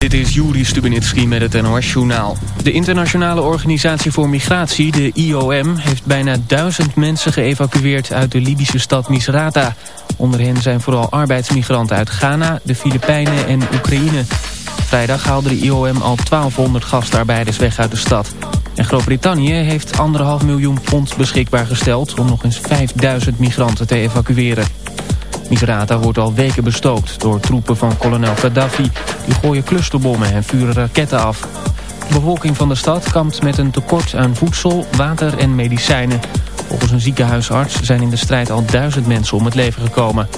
Dit is Juri Stubenitski met het NOS-journaal. De Internationale Organisatie voor Migratie, de IOM... heeft bijna duizend mensen geëvacueerd uit de Libische stad Misrata. Onder hen zijn vooral arbeidsmigranten uit Ghana, de Filipijnen en Oekraïne. Vrijdag haalde de IOM al 1200 gastarbeiders weg uit de stad. En Groot-Brittannië heeft anderhalf miljoen pond beschikbaar gesteld... om nog eens 5000 migranten te evacueren. Misrata wordt al weken bestookt door troepen van kolonel Gaddafi. Die gooien clusterbommen en vuren raketten af. De bevolking van de stad kampt met een tekort aan voedsel, water en medicijnen. Volgens een ziekenhuisarts zijn in de strijd al duizend mensen om het leven gekomen.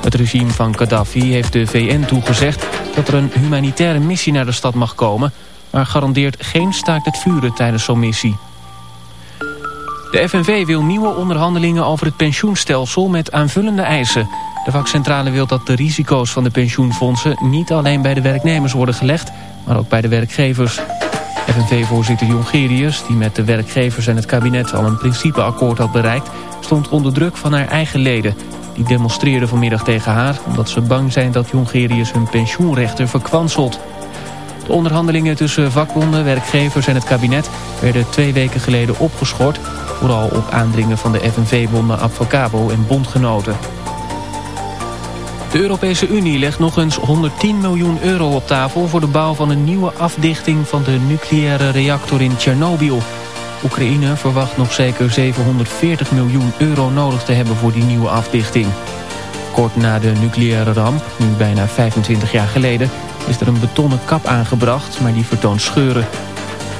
Het regime van Gaddafi heeft de VN toegezegd dat er een humanitaire missie naar de stad mag komen... maar garandeert geen staakt het vuren tijdens zo'n missie. De FNV wil nieuwe onderhandelingen over het pensioenstelsel met aanvullende eisen. De vakcentrale wil dat de risico's van de pensioenfondsen niet alleen bij de werknemers worden gelegd, maar ook bij de werkgevers. FNV-voorzitter Jongerius, die met de werkgevers en het kabinet al een principeakkoord had bereikt, stond onder druk van haar eigen leden. Die demonstreerden vanmiddag tegen haar omdat ze bang zijn dat Jongerius hun pensioenrechten verkwanselt. De onderhandelingen tussen vakbonden, werkgevers en het kabinet werden twee weken geleden opgeschort Vooral op aandringen van de FNV-bonden Advocabo en bondgenoten. De Europese Unie legt nog eens 110 miljoen euro op tafel... voor de bouw van een nieuwe afdichting van de nucleaire reactor in Tsjernobyl. Oekraïne verwacht nog zeker 740 miljoen euro nodig te hebben voor die nieuwe afdichting. Kort na de nucleaire ramp, nu bijna 25 jaar geleden... is er een betonnen kap aangebracht, maar die vertoont scheuren.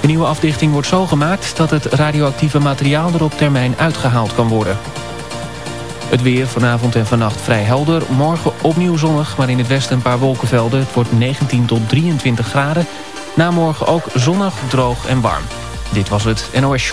De nieuwe afdichting wordt zo gemaakt dat het radioactieve materiaal er op termijn uitgehaald kan worden. Het weer vanavond en vannacht vrij helder. Morgen opnieuw zonnig, maar in het westen een paar wolkenvelden. Het wordt 19 tot 23 graden. Na morgen ook zonnig, droog en warm. Dit was het NOS.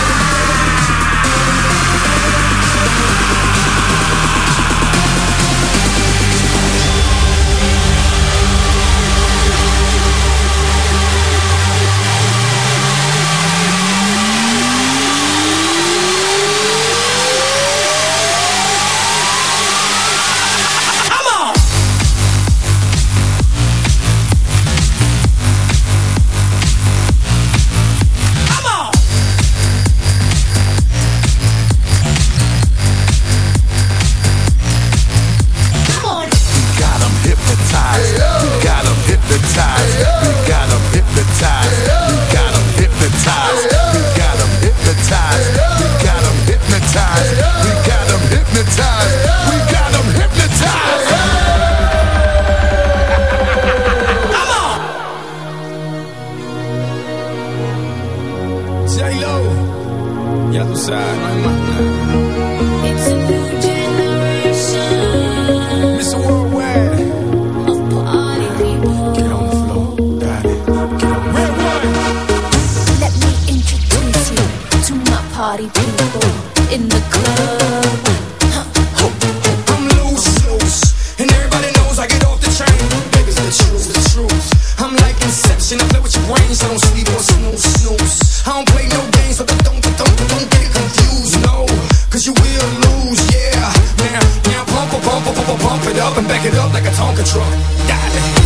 Control. Die.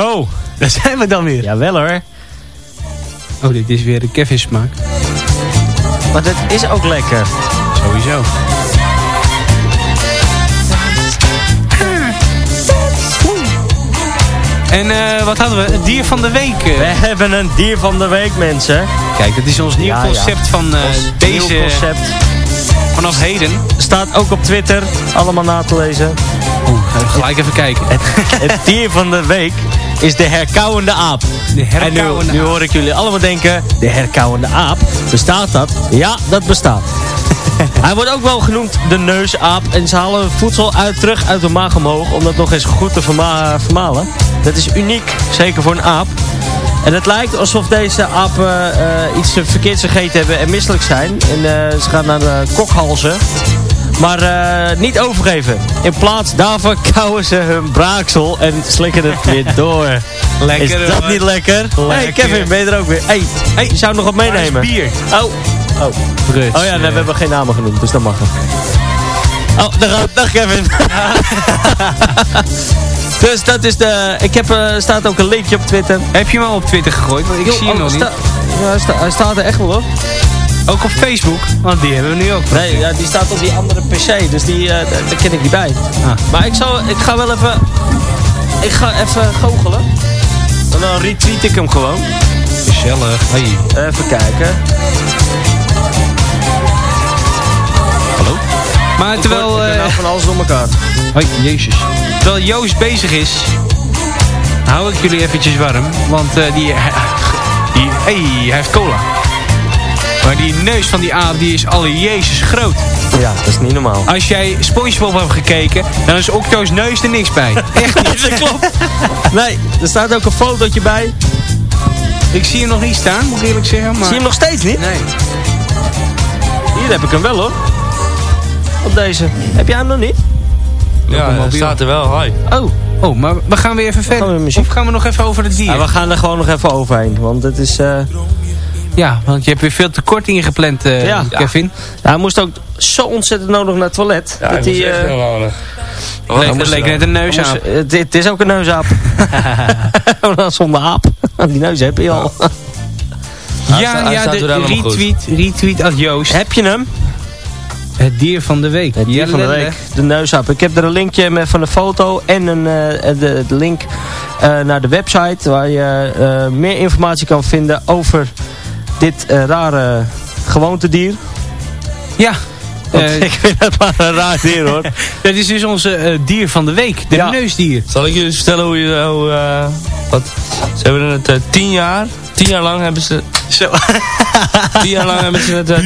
Zo, daar zijn we dan weer. Jawel hoor. Oh, dit is weer de Kevin smaak. Maar het is ook lekker. Sowieso. En eh, wat hadden we? Het dier van de week. Eh. We hebben een dier van de week, mensen. Kijk, dat is ons nieuw concept van uh, deze... Concept. Vanaf heden. Staat ook op Twitter. Allemaal na te lezen. Oeh, gelijk even kijken. Het dier van de week is de herkauwende aap. De herkauwende en nu, hoor ik jullie allemaal denken, de herkauwende aap, bestaat dat? Ja, dat bestaat. Hij wordt ook wel genoemd de neusaap en ze halen voedsel uit, terug uit de maag omhoog om dat nog eens goed te vermalen. Dat is uniek, zeker voor een aap. En het lijkt alsof deze apen eh, eh, iets verkeerds gegeten hebben en misselijk zijn. En eh, ze gaan naar de kokhalzen maar eh, niet overgeven. In plaats daarvan kauwen ze hun braaksel en slikken het weer door. Lekker, Is dat hoor. niet lekker? Hey Lekker. Kevin, ben je er ook weer? Hey, hey je zou nog wat meenemen? bier. Oh, oh. Brut. Oh ja, nee, we hebben geen namen genoemd, dus dat mag het. Oh, daar gaat Dag Kevin. dus dat is de... Ik heb, er staat ook een linkje op Twitter. Heb je hem al op Twitter gegooid? Want ik zie hem Oh, nog niet. Ja, hij, sta- hij staat er echt wel hoor. Ook op Facebook, want die hebben we nu ook. Nee, ja, die staat op die andere PC, dus die, eh, daar, ken ik niet bij. Ah. Maar ik, zal, ik ga wel even... Ik ga even goochelen. En dan retweet ik hem gewoon. Gezellig. Hey. Even kijken. Hallo? Maar terwijl, eh, nou van alles door elkaar. hoi, jezus. terwijl Joost bezig is, hou ik jullie eventjes warm. Want eh, die, die, hey, hij heeft cola. Maar die neus van die aap, die is alle jezus groot. Ja, dat is niet normaal. Als jij Spongebob hebt gekeken, dan is Octo's neus er niks bij. Echt niet. dat klopt. Nee, er staat ook een fotootje bij. Ik zie hem nog niet staan, moet ik eerlijk zeggen. Maar... Zie je hem nog steeds niet? Nee. Hier heb ik hem wel hoor. Op deze. Heb jij hem nog niet? Ja, hij staat er wel. Hi. Oh. Oh, maar we gaan weer even we verder. Of gaan we nog even over het dier? Ja, we gaan er gewoon nog even overheen. Want het is... eh, Ja, want je hebt weer veel te kort ingepland, eh, Ja. Kevin. ja, hij moest ook zo ontzettend nodig naar het toilet. Ja, dat hij hij... echt heel nodig. Leek, dat leek net een neus moest- aan. het, het is ook een neusaap. Zonder aap. Die neus heb je al. Ja, ja, de retweet, retweet als Joost. heb je hem? Het dier van de week. Het dier van de week. De neusaap. Ik heb er een linkje met van de foto en een, eh, de, de link eh, naar de website. Waar je eh, meer informatie kan vinden over dit eh, rare gewoontedier. Ja, eh, ik vind het maar een raar dier hoor. dat is dus onze eh, dier van de week. De Ja. neusdier. Zal ik jullie eens vertellen hoe je... Hoe, eh, wat? Ze hebben het tien jaar... Tien jaar lang hebben ze... Zo. Tien jaar lang hebben ze het eh,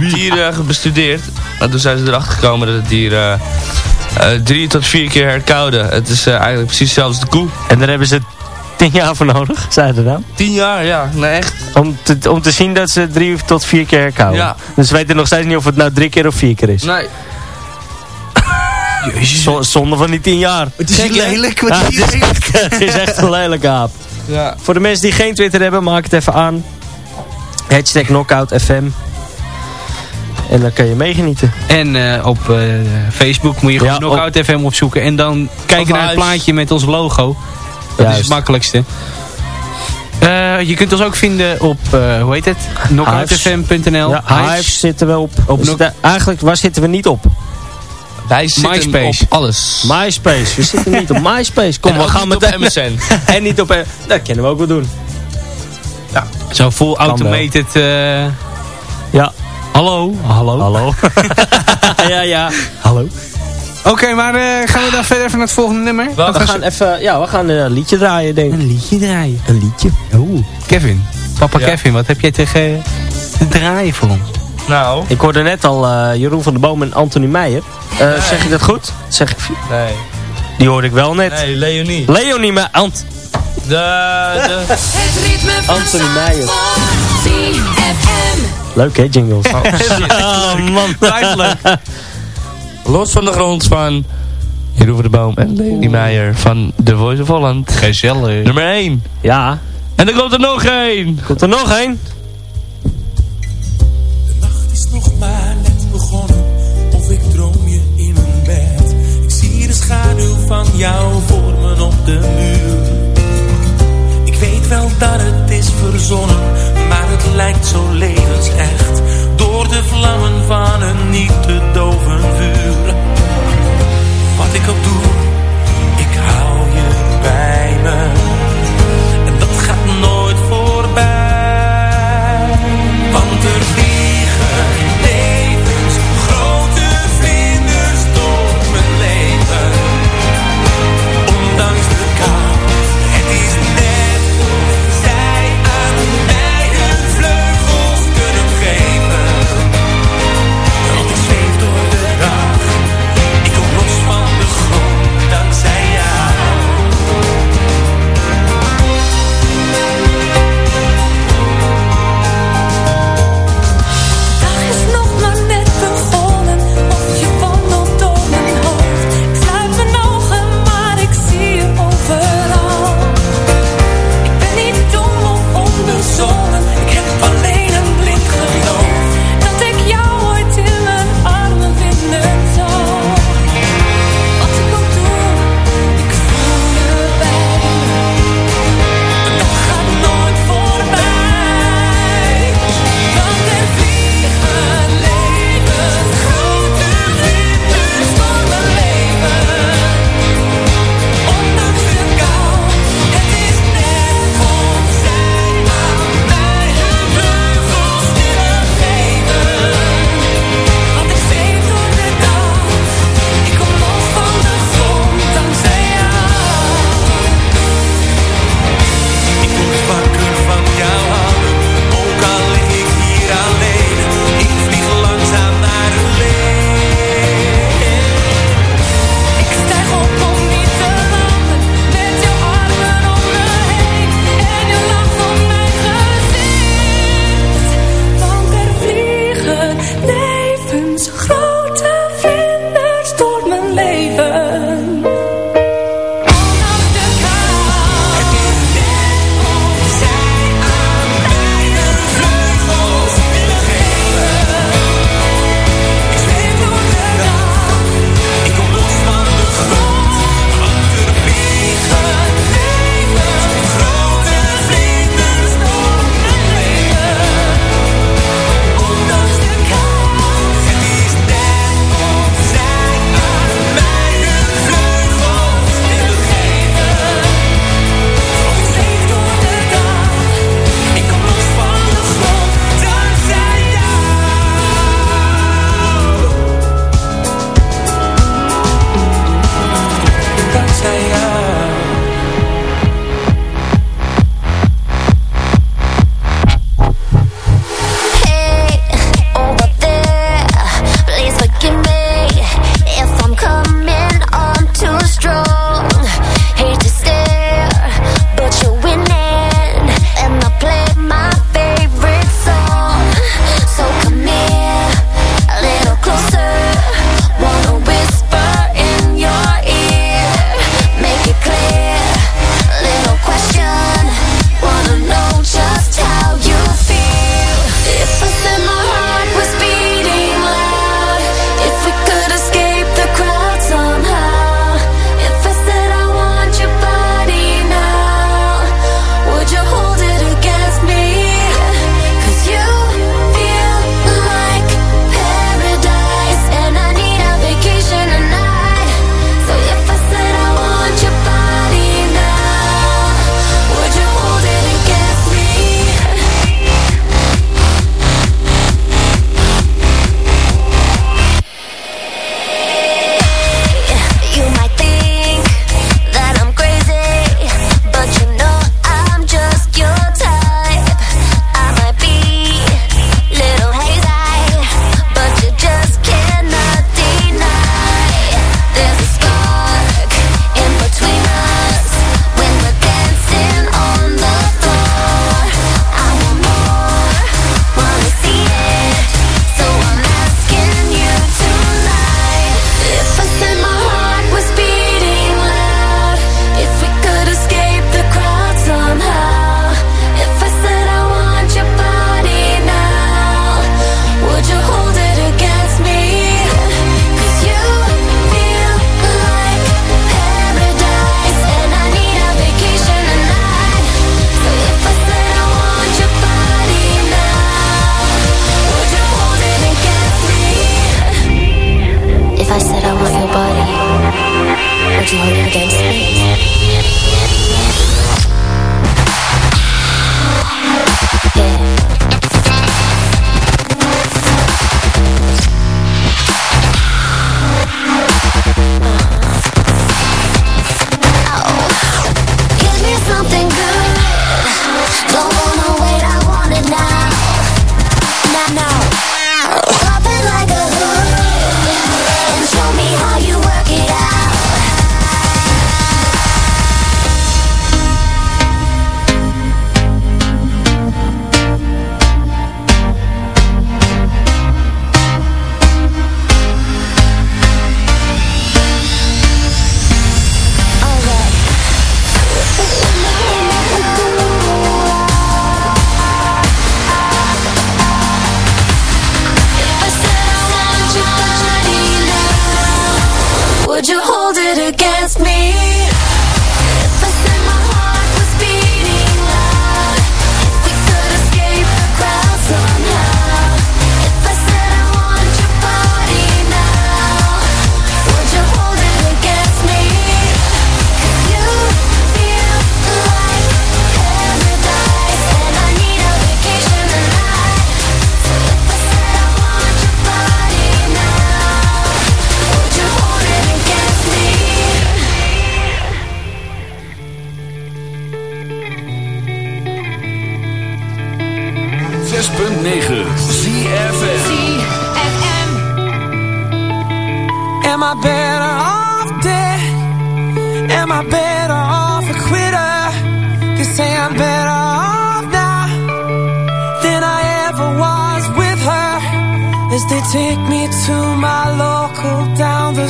dier eh, bestudeerd. Maar toen zijn ze erachter gekomen dat het dier... eh, eh, drie tot vier keer herkouden. Het is eigenlijk precies hetzelfde als de koe. En daar hebben ze tien jaar voor nodig, zeiden ze dan. Tien jaar, ja. Nee, echt. Om te, om te zien dat ze drie tot vier keer herkauwen. Ja. Dus ze weten nog steeds niet of het nou drie keer of vier keer is. Nee. Zo- Zonde van die tien jaar. Het is lelijk. Ja, het, is echt, het is echt een lelijke aap. Ja. Voor de mensen die geen Twitter hebben, maak het even aan. Hashtag KnockoutFM. En dan kan je meegenieten. En eh, op eh, Facebook moet je gewoon Ja, Knockout FM opzoeken. En dan kijken naar het plaatje met ons logo. Dat is het makkelijkste. Eh, je kunt ons ook vinden op, eh, hoe heet het? knockoutfm.nl. Ja, Hive zitten we op. Op We zitten- eigenlijk, waar zitten we niet op? Wij zitten MySpace. op alles. MySpace. We zitten niet op MySpace. Kom, En we gaan meteen. op MSN. en niet op... Dat kunnen we ook wel doen. Zo full automated. eh, Ja. hallo? Hallo? Hallo. ja, ja. Hallo. Oké, maar eh, gaan we dan verder van het volgende nummer? Wat? We gaan even... Ja, we gaan een liedje draaien, denk ik. Een liedje draaien. Een liedje. Oeh, Kevin. Papa Ja. Kevin, wat heb jij tegen te draaien voor ons? Nou. Ik hoorde net al eh, Jeroen van der Boom en Anthony Meijer. Eh, Zeg ik dat goed? Zeg ik, Nee. die hoorde ik wel net. Nee, Leonie. Leonie Meijer. Ant De, de, Het ritme van Anthony Meijer. Leuk hè, jingles. Oh, man. Leuk. Los van de grond van Jeroen van de Boom en Leonie Meijer van The Voice of Holland. Gezellig. Nummer 1. Ja, En er komt er nog één. komt er nog één? De nacht is nog maar net begonnen, of ik droom je in een bed. Ik zie de schaduw van jou vormen op de muur. Ik weet wel dat het is verzonnen, maar het lijkt zo levensecht. De vlammen van een niet te doven vuur. Wat ik ook doe, ik hou je bij me.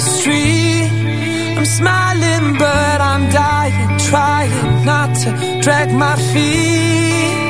street. I'm smiling, but I'm dying, trying not to drag my feet.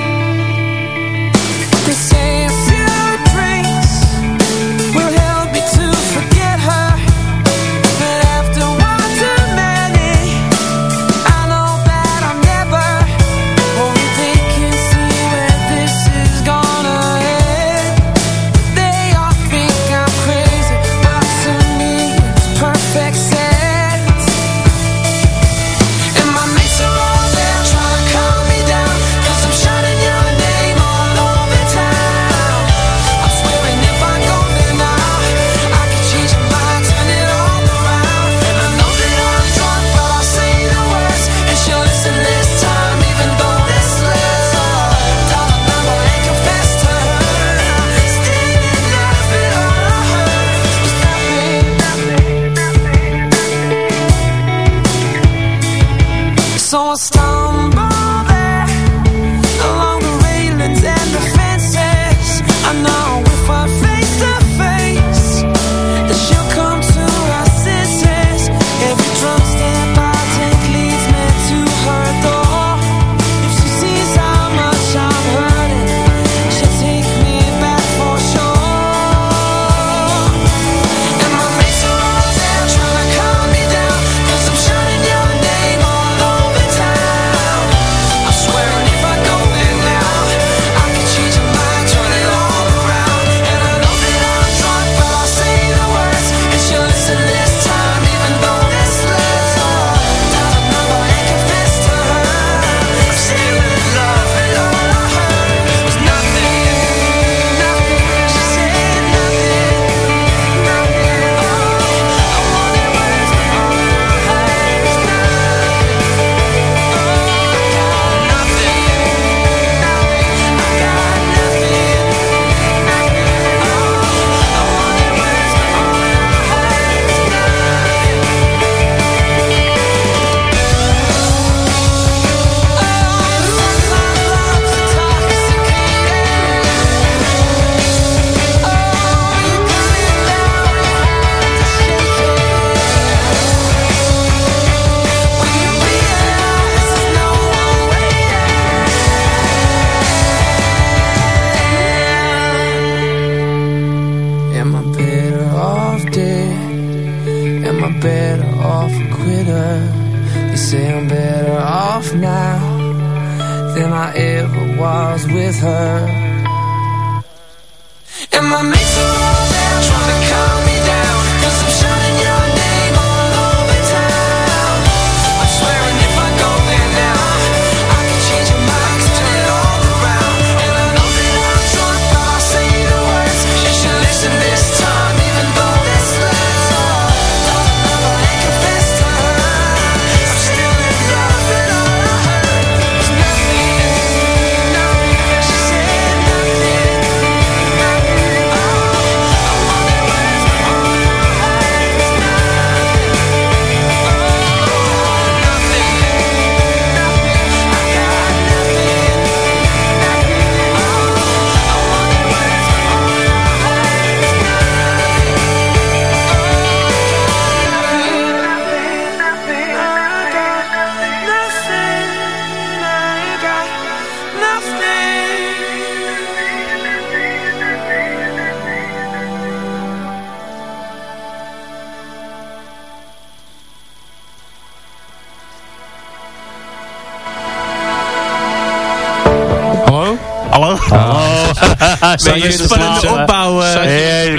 een spannende opbouw.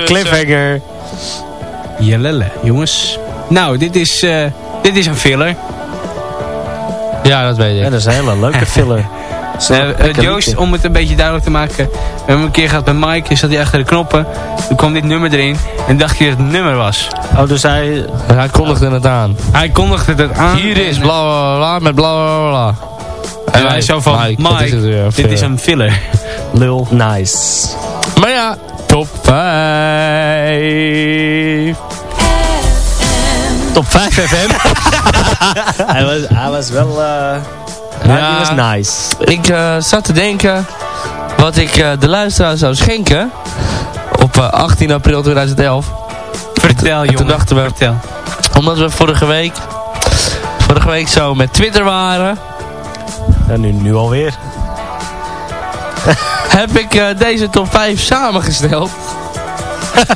cliffhanger. Jelelle, jongens. Nou, dit is, eh, dit is een filler. Ja, dat weet ik. Dat is een hele leuke filler. Uh, Joost, om het een beetje duidelijk te maken. We hebben een keer gehad bij Mike, is zat hij achter de knoppen. Toen kwam dit nummer erin en dacht hij dat het nummer was. Oh, dus hij... Hij kondigde het aan. Hij kondigde het aan. Hier is bla bla bla met bla bla bla. En wij zo van, Mike, dit is een filler. Lul. Nice. Maar ja, top 5. Top 5 FM. hij, was, hij was wel... eh Ja. Hij was nice. Ik eh, zat te denken wat ik eh, de luisteraar zou schenken op eh, 18 april 2011. Vertel, En toen jongen. dachten we- Vertel. Omdat we vorige week, vorige week zo met Twitter waren, Ja, nu, nu alweer. heb ik eh, deze top 5 samengesteld.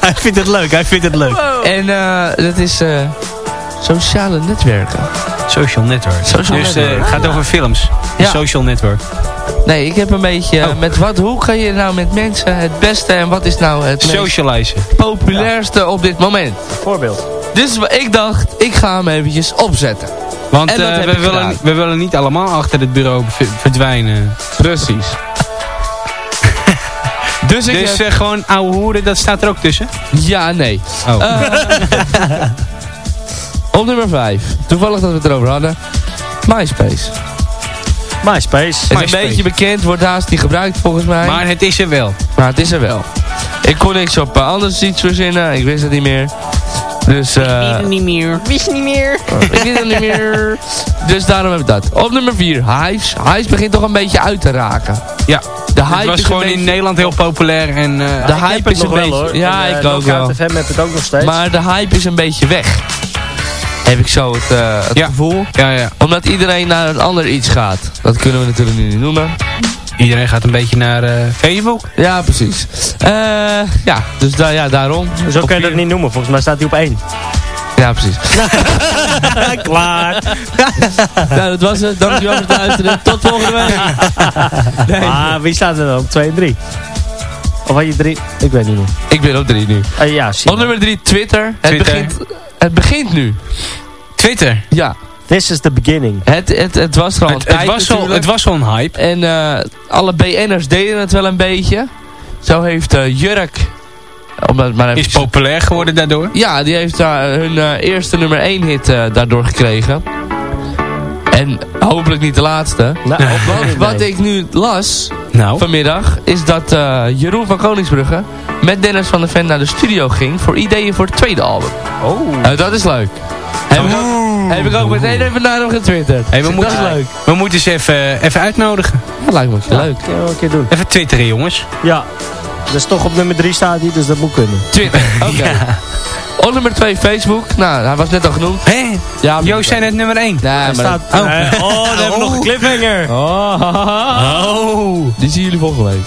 hij vindt het leuk, hij vindt het leuk. En eh, dat is eh, sociale netwerken. Social network. Social dus eh, network. het gaat over films. Ja. Social network. Nee, ik heb een beetje Oh. met wat, hoe kan je nou met mensen het beste en wat is nou het meest Socializen. populairste op dit moment. Voorbeeld. Dus ik dacht, ik ga hem eventjes opzetten. Want eh, we, willen, we willen niet allemaal achter het bureau verdwijnen. Precies. dus ik Dus heb- gewoon ouwe hoeren, dat staat er ook tussen? Ja, nee. Oh. Eh, op nummer 5. Toevallig dat we het erover hadden. MySpace. MySpace. Is een beetje bekend, wordt haast niet gebruikt volgens mij. maar het is er wel. Maar het is er wel. Ik kon niks op uh, anders iets verzinnen. Ik wist het niet meer. Dus eh niet meer. Wist niet meer. ik weet het niet meer. Dus daarom heb ik dat. Op nummer 4. Hives. Hives begint toch een beetje uit te raken. Ja, De het hype was is gewoon in Nederland heel populair. En, eh, De ik hype het is nog een wel beetje- hoor. ja, En, ik eh, ook wel. FM heb het ook nog steeds. Maar de hype is een beetje weg. Heb ik zo het, eh, het Ja. gevoel. ja, ja. Omdat iedereen naar een ander iets gaat. Dat kunnen we natuurlijk nu niet noemen. Iedereen gaat een beetje naar eh, Facebook. Ja, precies. Eh, ja, dus da ja, daarom. Zo kun je dat niet noemen. Volgens mij staat hij op één. Ja, precies. Klaar. nou, dat was het. Dankjewel voor het luisteren. Tot volgende week. Nee, Ah, wie staat er dan op 2 en 3? Of had je 3? Ik weet niet meer. ik ben op drie nu. Ah, ja, zie Op nummer drie, Twitter. Het, Twitter. Begint, het begint nu. Twitter. Ja, This is the beginning. het, het, het was gewoon Het, het, was al, het was al een hype. En eh, alle BN'ers deden het wel een beetje. Zo heeft eh, Jurk... Om dat maar even Is populair geworden daardoor. Ja, die heeft daar hun eh, eerste nummer 1 hit eh, daardoor gekregen. En hopelijk niet de laatste. Nou, Want wat ik nu las Nou, vanmiddag is dat eh, Jeroen van Koningsbrugge met Dennis van der Ven naar de studio ging voor ideeën voor het tweede album. Oh. Nou, dat is leuk. Ook, heb ik ook meteen even naar hem getwitterd. hey, we, dat is leuk. we moeten ze even, even uitnodigen. Dat lijkt me leuk. Je wel een keer doen. Even twitteren jongens. Ja. Dus toch op nummer 3 staat hij, dus dat moet kunnen. Twitter, oké. Op nummer 2 Facebook. Nou, hij was net al genoemd. Hé, Ja, Joost zijn het nummer 1. Nee, maar staat, dat- oh, oh, dan hebben we nog een cliffhanger. Oh. die zien jullie volgende week.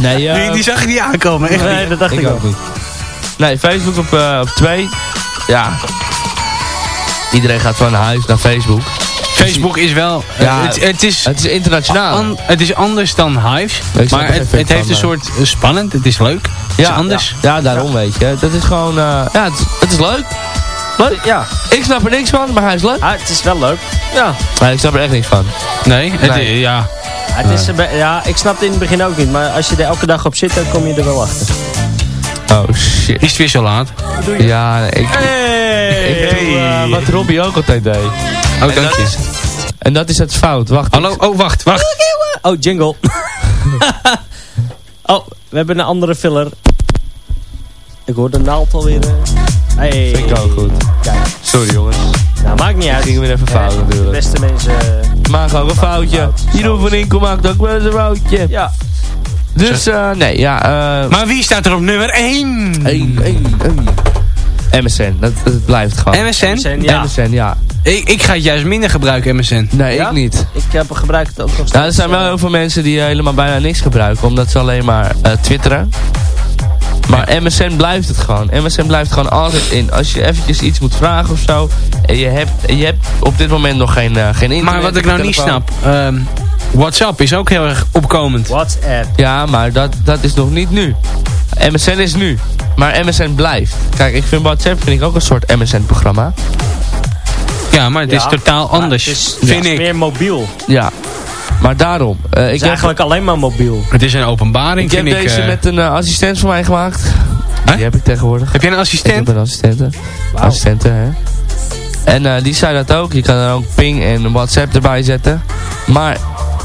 nee, eh, Die, die zag ik niet aankomen. Echt Nee, niet. dat dacht ik, ik ook. niet. Nee, Facebook op 2. op twee. Ja. Iedereen gaat van huis naar Facebook. Facebook is wel... Ja, Ja, het, het is... Het is internationaal. an- het is anders dan Hives, maar het, het heeft een soort eh, spannend, het is leuk, het is anders. Ja, ja, daarom weet je. Dat is gewoon... eh, ja, het, het is leuk. Leuk. Ja, Ik snap er niks van, maar hij is leuk. ah, het is wel leuk. Ja. Nee, ik snap er echt niks van. Nee, het, Nee. ja. Het is ja, ik snap het in het begin ook niet, maar als je er elke dag op zit, dan kom je er wel achter. Oh, shit. Is het weer zo laat? Ja, ik... Ik doe eh, wat Robbie ook altijd deed. Oh, En dank dat je. is- En dat is het fout. Wacht. Hallo, oh wacht, wacht. Oh, jingle. oh, we hebben een andere filler. Ik hoor de naald alweer. eh. Hey. Vind ik ook goed. Kijk, Sorry jongens. nou maakt niet uit. Ging weer even fout Eh, natuurlijk. De beste mensen... Maak ook een foutje. fout. Jeroen van Inkel maakt ook wel eens een foutje. ja. Dus, eh, nee, ja. eh Maar wie staat er op nummer 1? Hey, hey, hey. MSN, dat, dat blijft gewoon. MSN? MSN, ja. MSN, ja. Ik, ik ga het juist minder gebruiken, MSN. Nee, Ja? ik niet. Ik heb gebruik het ook nog steeds. Nou, er zijn wel heel veel mensen die helemaal bijna niks gebruiken, omdat ze alleen maar eh, twitteren. Maar MSN blijft het gewoon. MSN blijft gewoon altijd in. Als je eventjes iets moet vragen of zo, en je hebt, je hebt op dit moment nog geen, eh, geen internet. Maar wat ik nou niet snap, ehm, WhatsApp is ook heel erg opkomend. WhatsApp. Ja, maar dat, dat is nog niet nu. MSN is nu. Maar MSN blijft. Kijk, ik vind WhatsApp vind ik ook een soort MSN-programma. Ja, maar het is Ja, totaal anders, het is, vind het is ik. meer mobiel. Ja. Maar daarom. eh, Het ik is heb, eigenlijk alleen maar mobiel. Het is een openbaring, ik heb vind ik. deze eh. met een eh, assistent van mij gemaakt. Hè? Die heb ik tegenwoordig. Heb jij een Ik assistent? heb een assistente. Assistente, hè. En eh, die zei dat ook. Je kan er ook ping en WhatsApp erbij zetten. Maar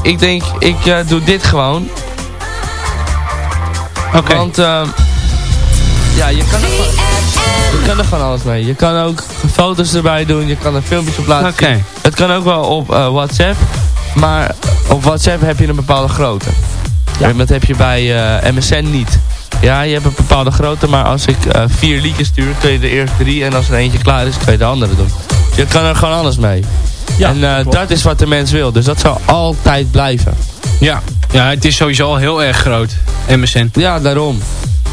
ik denk, ik eh, doe dit gewoon. Oké. Want ehm, ja, je kan, er gewoon, je kan er gewoon alles mee. Je kan ook foto's erbij doen. Je kan er filmpjes op laten Oké. zien. Het kan ook wel op eh, WhatsApp. Maar op WhatsApp heb je een bepaalde grootte. Ja. En dat heb je bij eh, MSN niet. Ja, je hebt een bepaalde grootte, maar als ik eh, vier liedjes stuur, kun je de eerste drie. En als er eentje klaar is, kun je de andere doen. Je kan er gewoon alles mee. Ja, en eh, dat is wat de mens wil. Dus dat zal altijd blijven. Ja. ja, het is sowieso al heel erg groot. MSN. Ja, daarom.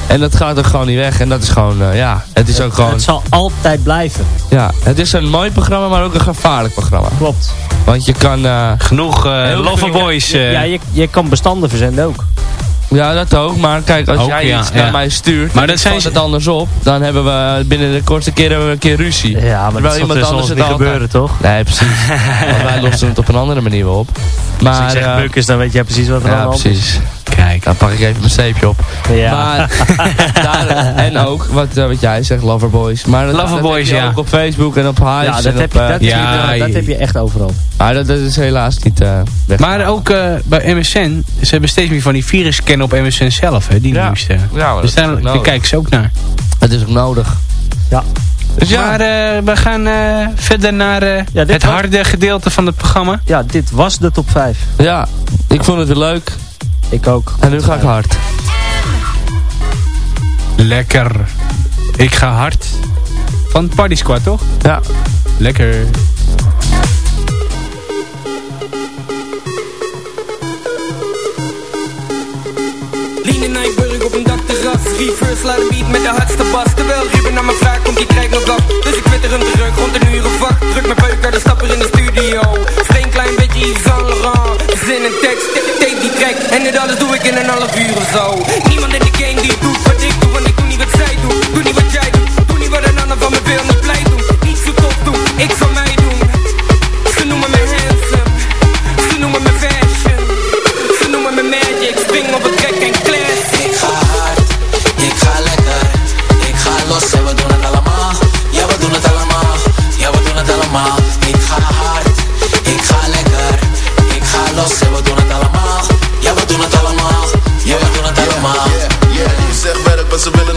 En dat gaat er gewoon niet weg. En dat is gewoon, ja, het is ook gewoon... Het zal altijd blijven. Ja, het is een mooi programma, maar ook een gevaarlijk programma. Klopt. Want je kan... eh, Genoeg eh Loverboys. Ja, eh ja, je, je kan bestanden verzenden ook. Ja, dat ook. Maar kijk, als Ook, jij ja, iets ja. naar mij stuurt, Maar maar dat dat zijn ze- het anders op, dan hebben we binnen de kortste keer hebben we een keer ruzie. Ja, maar Terwijl dat zal het niet altijd- gebeuren, toch? Nee, precies. Want wij lossen het op een andere manier op. Als ik Maar, zeg eh, Bukkers, dan weet jij precies wat er aan de ja, hand is. precies. Kijk. Dan pak ik even mijn streepje op. Ja. Maar, daar, en ook, wat, eh, wat jij zegt, Loverboys. Maar dat, Loverboys, dat heb je ja. ook op Facebook en op Hives. ja, dat, heb op, je, eh, dat, ja, heb je, dat je- heb je echt overal. Maar dat, dat is helaas niet eh weg. Maar ook eh, bij MSN, ze hebben steeds meer van die virusscannen op MSN zelf, hè, die Ja. nieuwste. Ja, dus dat is daar, kijken ze ook naar. Het is ook nodig. Ja. Dus ja, Maar eh, we gaan eh, verder naar eh, Ja, het was- harde gedeelte van het programma. ja, dit was de top 5. ja, ik vond het weer leuk. Ik ook. En nu ga ik hard. Lekker. Ik ga hard. Van Party Squad, toch? Ja. Lekker. Reverse laat een beat met de hardste bas. Terwijl Ruben naar me vraagt komt die krijgt nog af Dus ik twitter hem terug rond een uur of acht Druk mijn peuk de stapper in de studio. Steen klein beetje Yves Saint Zin en tekst, tape die track En dit alles doe ik in een half uur of zo. Niemand in de game die doet wat ik doe Want ik doe niet wat zij doen Doe niet wat jij doet. Doe niet wat een ander van me wil Niet blij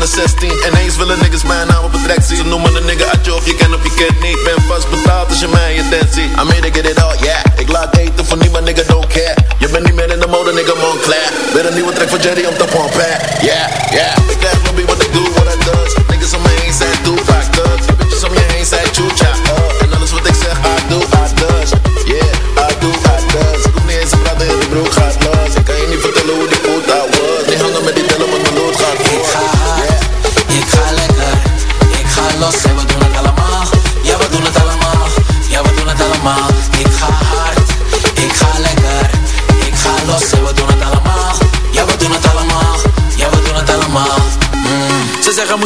een 16 Ineens willen niggas mijn naam op het rek zien. Ze noemen een nigga uit je of je kent of je kent niet. Ben vast betaald als je mij je tent ziet I made to get it all, yeah. Ik laat eten voor niemand, nigga, don't care. Je bent niet meer in de mode, nigga, Montclair Weer een nieuwe track van Jerry om te pompen Yeah, yeah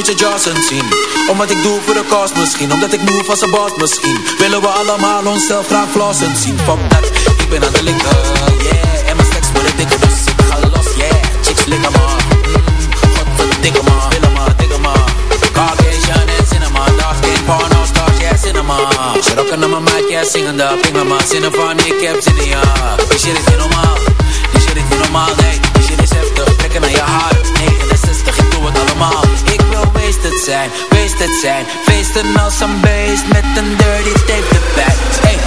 moet je Johnson zien. Omdat ik doe voor de kost misschien. Omdat ik move als een boss misschien. Willen we allemaal onszelf graag flossen zien. Fuck dat, ik ben aan de linker, yeah. En mijn stacks worden dikker dus ik ga los, yeah. Chicks likken maar, mm. Godverdikke maar, willen maar, dikke maar. Caucasian en cinema, dark skin, porno stars, yeah cinema. Ze rocken naar mijn mic, yeah zingende Pingen maar, zinnen van ik heb zin in ja Die shit is niet normaal, die shit is niet normaal, nee. Die shit is heftig, trekken naar je hart 69, ik doe het allemaal wasted zijn, wasted zijn. Feesten als een beest met een dirty tape erbij Hey,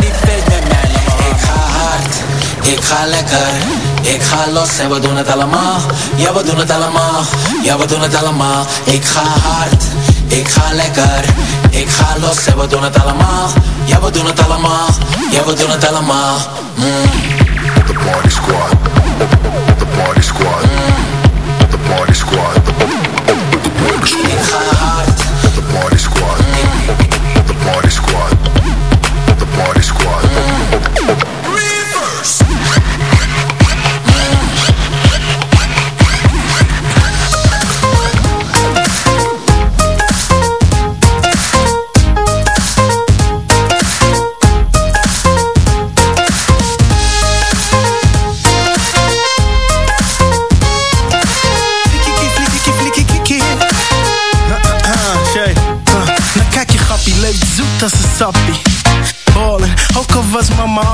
die feest met mij. Ik ga hard, ik ga lekker. Ik ga los en we doen het allemaal. Ja, we doen het allemaal. Ja, we doen het allemaal. Ik ga hard, ik ga lekker. Ik ga los en we doen het allemaal. Ja, we doen het allemaal. Ja, we doen het allemaal. Mm. The party squad. The party squad. The party squad.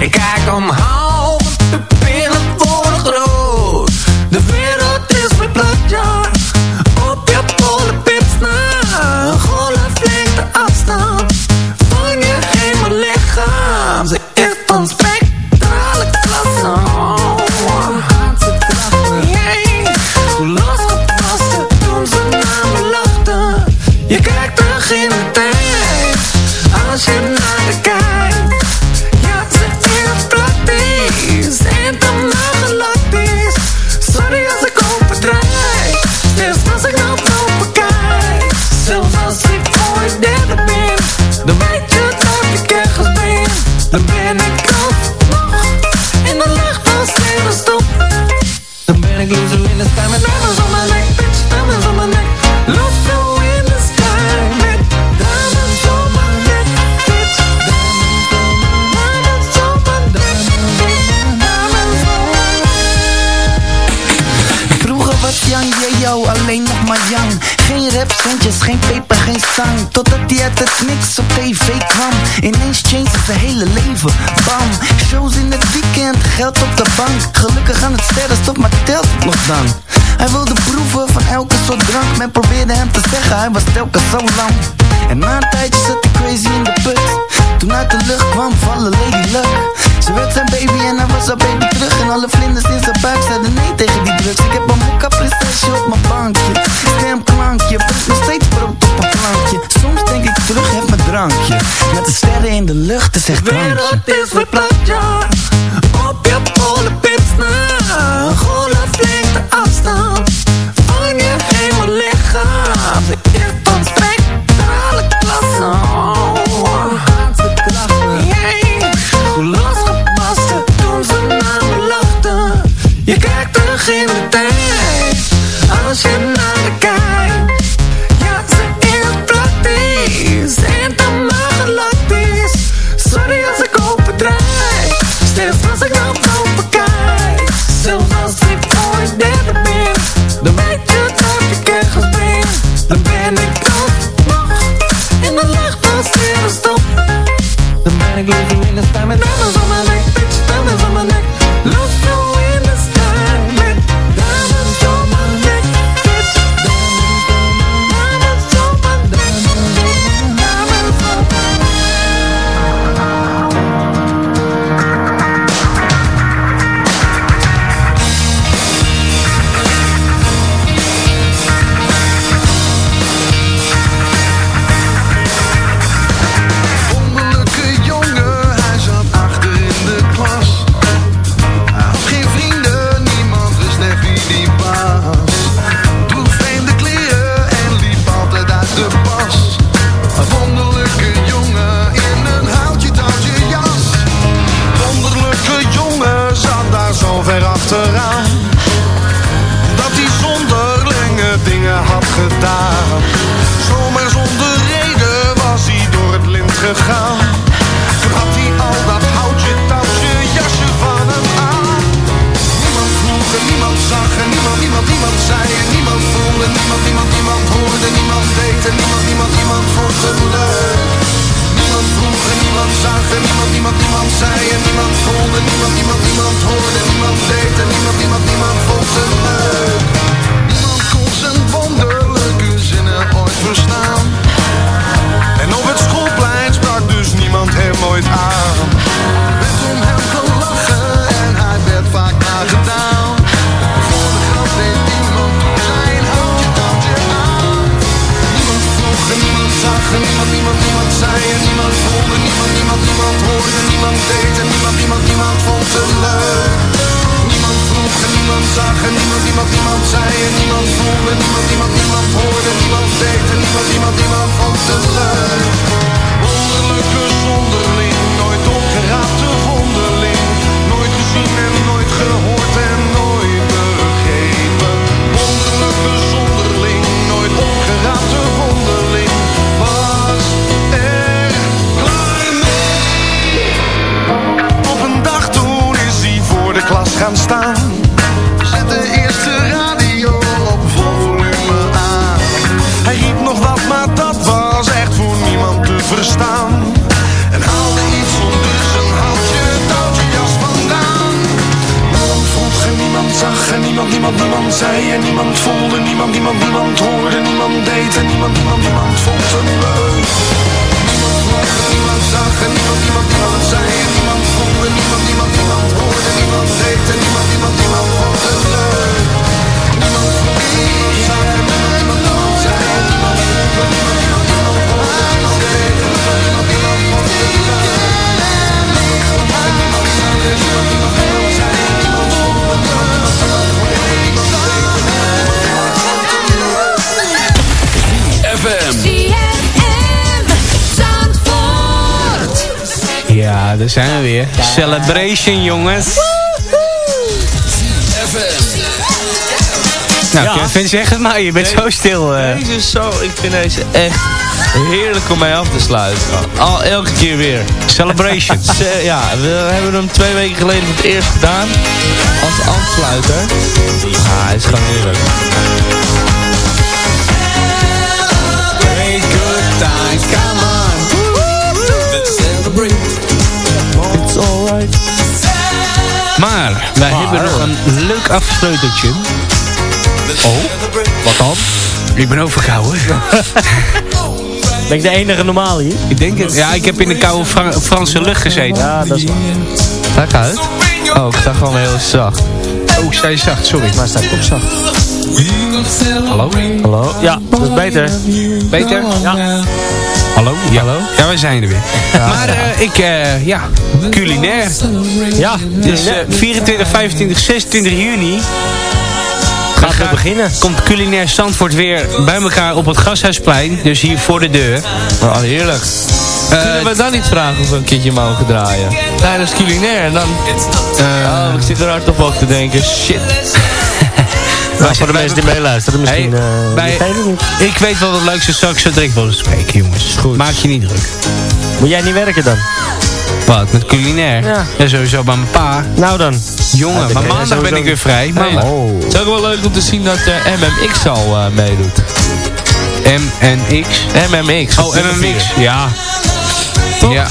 ik kijk omhoog Bam, shows in het weekend, geld op de bank. Gelukkig aan het sterrenstof, maar telt het nog dan? Hij wilde proeven van elke soort drank. Men probeerde hem te zeggen, hij was telkens zo lang. En na een tijdje zat hij crazy in de put. Toen uit de lucht kwam vallen Lady Luck. Ze werd zijn baby en hij was haar baby terug. En alle vlinders in zijn buik zeiden nee tegen die drugs. Ik heb een mokka prinsesje op mijn bankje. Stemklankje, voelt nog steeds brood Soms denk ik terug, heb mijn drankje. Met de sterren in de lucht, te zegt daar zijn we weer. Celebration, jongens. Nou, Ja. Kevin, zeg het maar. Je bent zo stil. eh. Deze is zo, ik vind deze echt heerlijk om mij af te sluiten. Al elke keer weer. Celebration. Ja, we hebben hem twee weken geleden voor het eerst gedaan. Als afsluiter. Ah, is gewoon heerlijk. Maar, wij hebben nog een leuk afsleutertje. Oh, wat dan? Ik ben overgehouden. Ben ik de enige normaal hier? Ik denk het. Ja, ik heb in de koude Fra- Franse lucht gezeten. Ja, dat is waar. Sta ik uit? Oh, ik sta gewoon heel zacht. Oh, zij is zacht, sorry. Maar staat ook zacht. Hallo? Hallo? Ja, dat is beter. Beter? Ja. Hallo? Ja. Hallo? Ja, wij zijn er weer. maar eh, ik, eh, ja, culinair. Ja, Dus eh, 24, 25, 26 juni gaat we beginnen. komt culinair Zandvoort weer bij elkaar op het Gashuisplein. Dus hier voor de deur. Oh, heerlijk. Kunnen we dan niet vragen of we een keertje mogen draaien? Tijdens culinair en dan... oh, ik zit er hard op ook te denken. Shit. Nou, voor de mensen die meeluisteren misschien. Hey, eh, bij- ik weet wel wat het leukste zal ik zo direct wel spreken, jongens. Goed. Maak je niet druk. Moet jij niet werken dan? Wat, met culinair? Ja. sowieso bij mijn pa. Nou dan. Jongen, Ja, maar maandag ben ik weer vrij. Maandag. Oh. Het is ook wel leuk om te zien dat eh, MMX al eh, meedoet. M en X. MMX. Oh, MMX. Ja. Ja.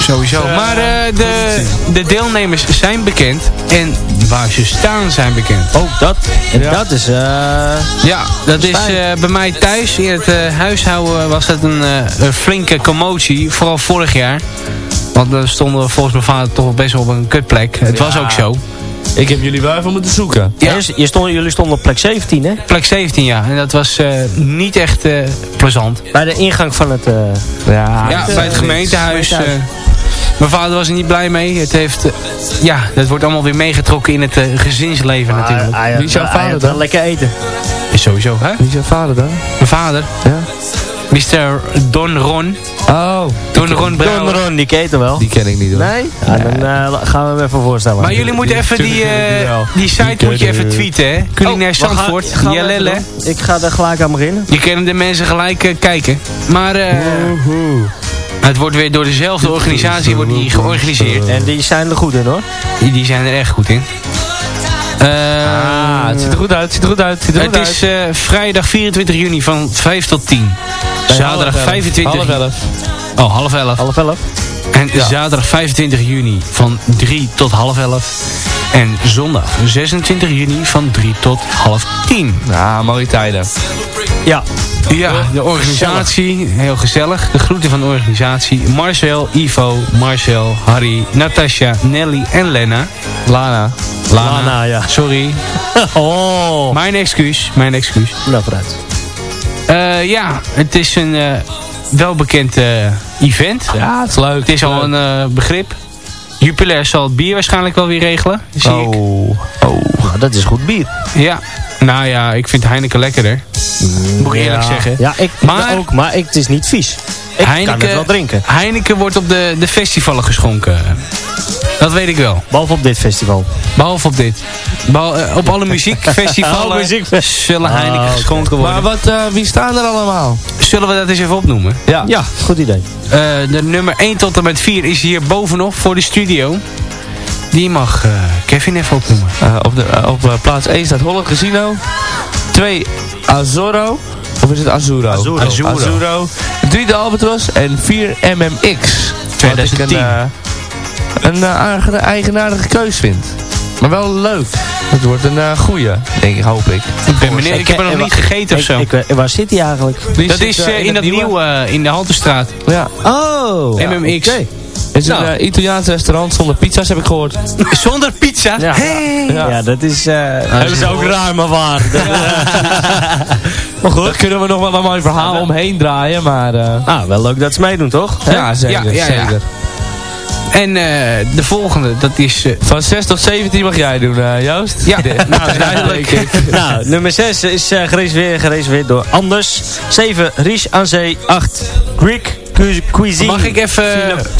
Sowieso. maar de, de deelnemers zijn bekend. En waar ze staan zijn bekend. Oh, dat. En dat is... eh Ja, dat is eh, bij mij thuis. In het eh, huishouden was het een, eh, een flinke commotie. Vooral vorig jaar. Want we stonden volgens mijn vader toch best wel op een kutplek. Het was Ja. ook zo. Ik heb jullie waarvan moeten zoeken. Ja. je, stond, jullie stonden op plek 17, hè? Plek 17 ja. En dat was eh, niet echt eh, plezant. Bij de ingang van het... eh, Ja, ja, bij het gemeentehuis. eh, gemeentehuis. Mijn vader was er niet blij mee. Het heeft, eh, ja, dat wordt allemaal weer meegetrokken in het eh, gezinsleven natuurlijk. Wie is jouw vader dan? Lekker eten. Is sowieso, hè? Wie is jouw vader dan? Mijn vader, Ja. Mr. Don Ron. Oh, Don Ron Brouwer. Don Ron, die keten wel. die ken ik niet hoor. Nee? Ja, dan eh, gaan we hem even voorstellen. Maar jullie moeten even die, eh, die site moet je even tweeten, hè? Culinair Oh, we gaan- Zandvoort. Jellele. doen. Ik ga er gelijk aan beginnen. Je kunnen de mensen gelijk eh, kijken. Maar eh, het wordt weer door dezelfde organisatie wordt die georganiseerd. En die zijn er goed in, hoor. Die, die zijn er echt goed in. Eh, Ah, het ziet er goed uit, het ziet er goed uit, het er goed is uit. eh, vrijdag 24 juni van 5 tot 10. Zaterdag Half elf. 25 Half elf. Oh, half 11. Half elf. En zaterdag 25 juni van 3 tot half 11. En zondag 26 juni van 3 tot half 10. Nou, mooie tijden. Ja. Ja, de organisatie, heel gezellig. De groeten van de organisatie. Marcel, Ivo, Marcel, Harry, Natasha, Nelly en Lena. Lana. Lana, ja. Sorry. Oh. Mijn excuus, mijn excuus. Nou, vooruit. Eh, ja, het is een eh, welbekend eh, event. Ja, het is leuk. Het is al een begrip. Jupiler zal het bier waarschijnlijk wel weer regelen. Zie ik. Oh. Oh. Nou, dat is goed bier. Ja, nou ja, ik vind Heineken lekkerder. Moet ik eerlijk zeggen. Ja, ik Maar- ook, maar ik, het is niet vies. Ik kan het wel drinken. Heineken wordt op de, de festivalen geschonken. Dat weet ik wel. Behalve op dit festival. Behalve op dit. Behal- eh, op alle muziekfestivalen muziekfest- zullen Heineken Ah, oké. geschonken worden. Maar wat, eh, wie staan er allemaal? Zullen we dat eens even opnoemen? Ja. Ja, goed idee. Eh, de nummer 1 tot en met 4 is hier bovenop voor de studio. Die mag eh, Kevin even opnoemen. Eh, op de, op plaats 1 staat Holland Casino. 2 Azoro. Of is het Azuro? Azuro. Azuro. Azuro. 3 de Albatros. En 4 MMX. Wat ik 2010. een, eh, een eh, aardige- eigenaardige keus vind. Maar wel leuk. Het wordt een uh, goeie, denk ik, hoop ik. Ben benieuwd. Ik heb er nog niet gegeten of zo. Ik, ik, waar zit hij eigenlijk? Die Dat zit, is eh, eh, in het dat nieuwe, in de Haltestraat. Ja. Oh! MMX. oké. Het is Nou. een eh, Italiaans restaurant zonder pizza's, heb ik gehoord. Zonder pizza? Ja. Hey. Ja. Ja, dat is... eh dat is ook raar, maar waar. Eh, Maar goed. Daar kunnen we nog wel een mooi verhaal omheen draaien, maar... eh, ah, wel leuk dat ze meedoen, toch? ja, zeker, Ja, ja, ja. zeker. En eh, de volgende, dat is... Van 6 tot 17 mag jij doen, eh, Joost. Ja, nou, is duidelijk. nou, nummer 6 is eh gereserveerd, gereserveerd door Anders. 7, Riche aan Zee. 8, Greek Cuisine. mag ik even,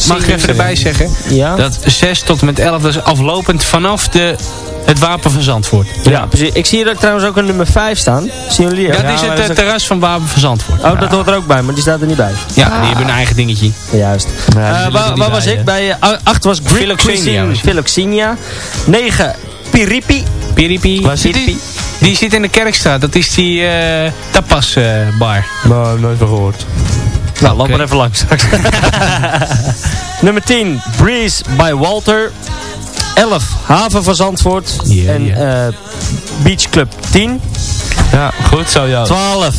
mag ik even erbij zeggen? Ja? Dat 6 tot en met 11 dat is aflopend vanaf de, het Wapen van Zandvoort. ja, precies. Ik zie hier trouwens ook een nummer 5 staan. Zien jullie? Dat ook? is Ja, het eh, terras van Wapen van Zandvoort. Oh, dat hoort er ook bij, maar die staat er niet bij. Ja, die hebben een eigen dingetje. Juist. Eh, er waar was ik? Bij 8 was Greek Philoxenia Cuisine. Philoxenia. 9, Piripi. Piripi. Waar zit die? Die zit in de Kerkstraat. Dat is die eh, tapas eh, bar. Nou, nooit van gehoord. Nou, loop maar even langs straks. Nummer 10, Breeze by Walter. 11, Haven van Zandvoort. Ja, en ja. eh, Beach Club 10. Ja, goed zo, Joost. 12,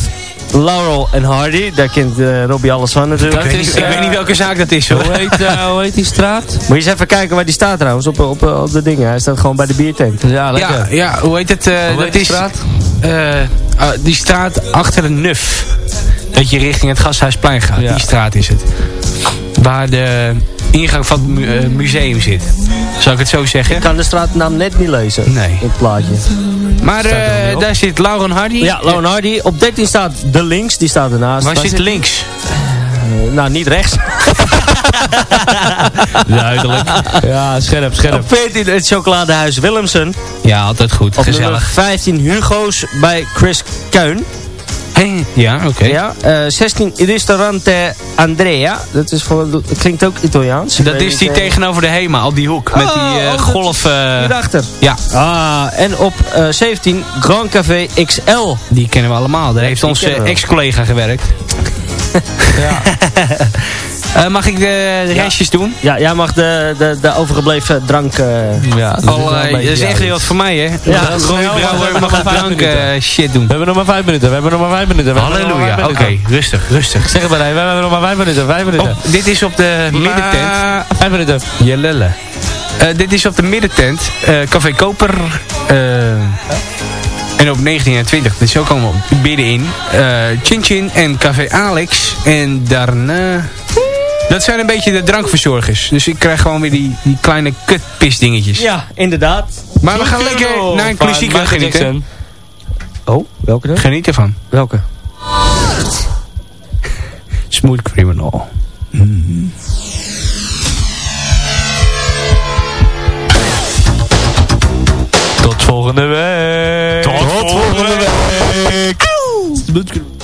Laurel en Hardy. Daar kent eh, Robbie alles van natuurlijk. Ik, weet niet, ik weet niet welke zaak dat is hoor. Hoe heet, eh, hoe heet die straat? Moet je eens even kijken waar die staat trouwens, op, op, op de dingen. Hij staat gewoon bij de biertent. Ja, lekker. Ja, ja, hoe heet het? eh, Hoe dat heet die is, straat? eh, ah, die straat achter een nuf. Dat je richting het Gasthuisplein gaat. Ja. Die straat is het. Waar de ingang van het mu- eh, museum zit. Zou ik het zo zeggen? Ik kan de straatnaam net niet lezen. Nee. In het plaatje. Maar eh, daar zit Lauren Hardy. Ja, Lauren Hardy. Op 13 staat de links, die staat ernaast. Waar zit links? Eh, nou, niet rechts. Duidelijk. Ja, scherp, scherp. Op 14 het chocoladehuis Willemsen. Ja, altijd goed. Op Gezellig. 15 Hugo's bij Chris Kuin. Hey, ja, oké. Ja, eh 16 Ristorante Andrea. Dat, is voor, dat klinkt ook Italiaans. Dat is die eh, tegenover de HEMA, op die hoek. met die eh, oh, dat- golf... eh, Hierachter. ja, Ah, en op eh 17 Grand Café XL. die kennen we allemaal. Daar heeft onze ex-collega gewerkt. Ja. Eh, mag ik de, de restjes doen? Ja, jij mag de, de, de overgebleven drank... eh, ja dat is Al, eh, beetje dat is echt weer wat voor mij, hè? Ja, Roy Brouwer mag vijf drank eh, shit doen. We hebben nog maar vijf minuten, we hebben nog maar vijf minuten. Halleluja, oké, rustig, rustig. Zeg het maar, nee, we hebben nog maar vijf minuten, vijf minuten. Op, dit is op de middentent. Vijf minuten. Je lullen. Eh, dit is op de middentent. eh, Café Koper. eh, en op 19 en 20. Dus zo komen we middenin. eh Chin Chin en Café Alex. En daarna... Dat zijn een beetje de drankverzorgers. Dus ik krijg gewoon weer die, die kleine kutpis dingetjes. ja, inderdaad. Maar we gaan lekker naar een klassieker genieten. Jackson. Oh, welke dan? Geniet ervan. Welke? Smooth Criminal. Tot volgende week. Tot volgende week. Such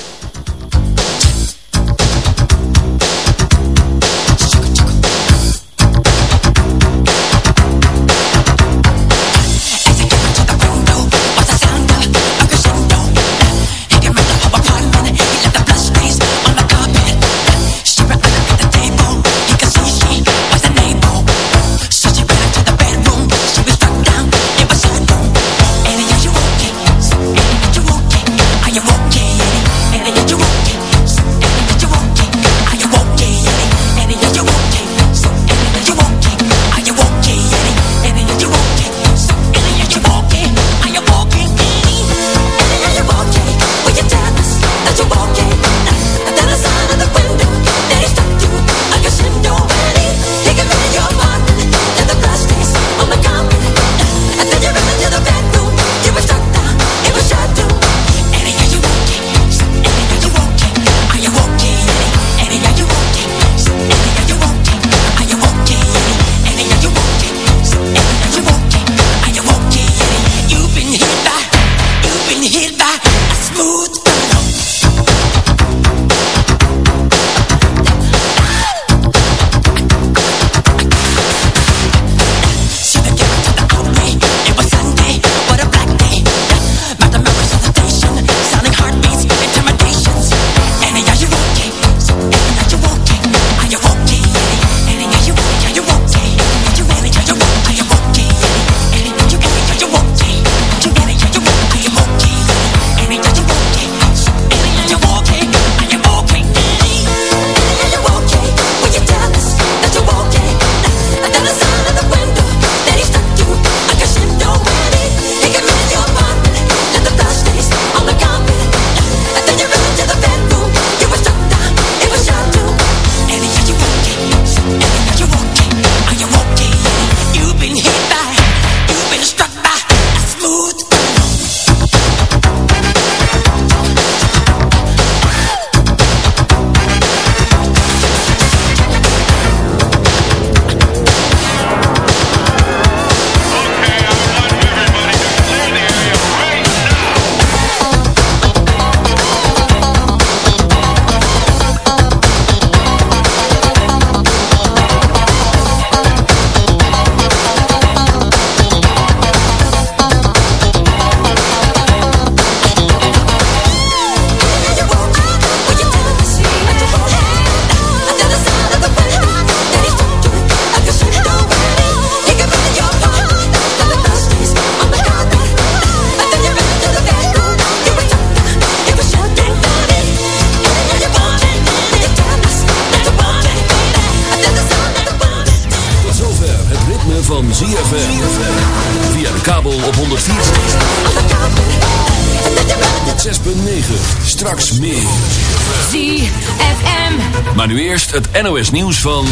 NOS nieuws van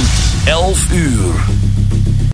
11 uur.